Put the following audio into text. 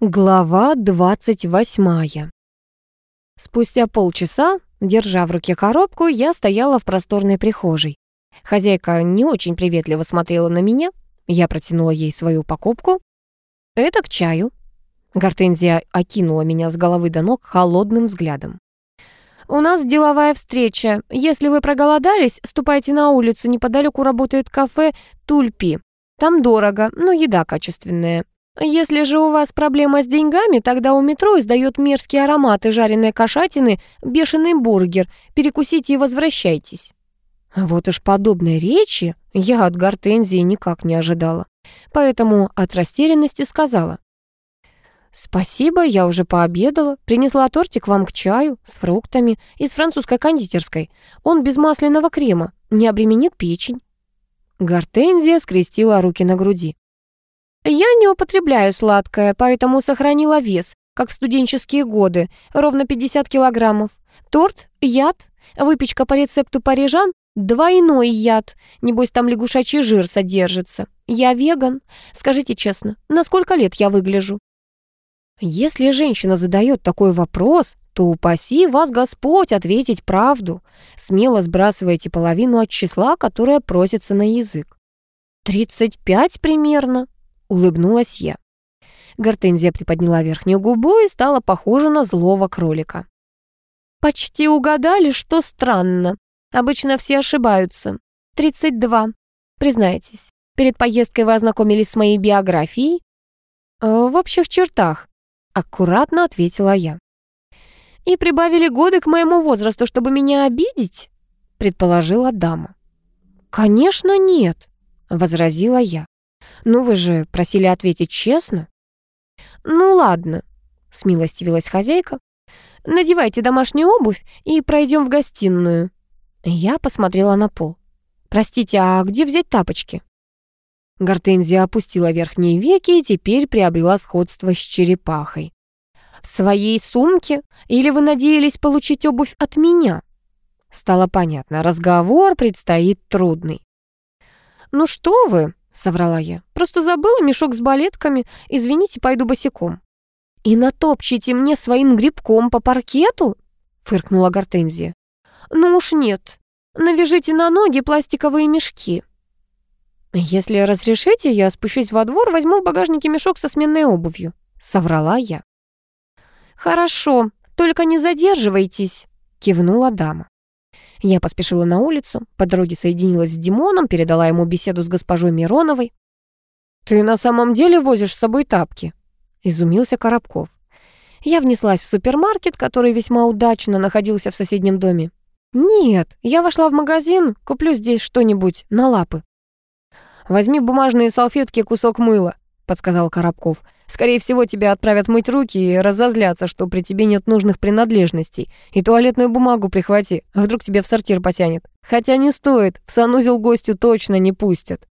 Глава двадцать восьмая. Спустя полчаса, держа в руке коробку, я стояла в просторной прихожей. Хозяйка не очень приветливо смотрела на меня. Я протянула ей свою покупку. «Это к чаю». Гортензия окинула меня с головы до ног холодным взглядом. «У нас деловая встреча. Если вы проголодались, ступайте на улицу. Неподалеку работает кафе «Тульпи». Там дорого, но еда качественная. Если же у вас проблема с деньгами, тогда у метро издает мерзкие ароматы жареной кошатины, бешеный бургер. Перекусите и возвращайтесь». Вот уж подобной речи я от гортензии никак не ожидала. Поэтому от растерянности сказала. «Спасибо, я уже пообедала. Принесла тортик вам к чаю с фруктами из французской кондитерской. Он без масляного крема, не обременит печень». Гортензия скрестила руки на груди. Употребляю сладкое, поэтому сохранила вес, как в студенческие годы, ровно 50 килограммов. Торт – яд, выпечка по рецепту парижан – двойной яд. Небось, там лягушачий жир содержится. Я веган. Скажите честно, на сколько лет я выгляжу? Если женщина задает такой вопрос, то упаси вас Господь ответить правду. Смело сбрасывайте половину от числа, которое просится на язык. «Тридцать пять примерно», улыбнулась я. Гортензия приподняла верхнюю губу и стала похожа на злого кролика. «Почти угадали, что странно. Обычно все ошибаются. 32. Признайтесь, перед поездкой вы ознакомились с моей биографией?» «Э, «В общих чертах», — аккуратно ответила я. «И прибавили годы к моему возрасту, чтобы меня обидеть?» — предположила дама. «Конечно, нет», — возразила я. «Ну вы же просили ответить честно». «Ну ладно», — смилостивилась хозяйка. «Надевайте домашнюю обувь и пройдем в гостиную». Я посмотрела на пол. «Простите, а где взять тапочки?» Гортензия опустила верхние веки и теперь приобрела сходство с черепахой. «В своей сумке? Или вы надеялись получить обувь от меня?» Стало понятно, разговор предстоит трудный. «Ну что вы?» Соврала я. «Просто забыла мешок с балетками. Извините, пойду босиком». «И натопчите мне своим грибком по паркету?» — фыркнула Гортензия. «Ну уж нет. Навяжите на ноги пластиковые мешки». «Если разрешите, я спущусь во двор, возьму в багажнике мешок со сменной обувью», — соврала я. «Хорошо, только не задерживайтесь», — кивнула дама. Я поспешила на улицу, по дороге соединилась с Димоном, передала ему беседу с госпожой Мироновой. «Ты на самом деле возишь с собой тапки?» — изумился Коробков. Я внеслась в супермаркет, который весьма удачно находился в соседнем доме. «Нет, я вошла в магазин, куплю здесь что-нибудь на лапы». «Возьми бумажные салфетки и кусок мыла», — подсказал Коробков. Скорее всего, тебя отправят мыть руки и разозлятся, что при тебе нет нужных принадлежностей. И туалетную бумагу прихвати, а вдруг тебе в сортир потянет. Хотя не стоит, в санузел гостю точно не пустят.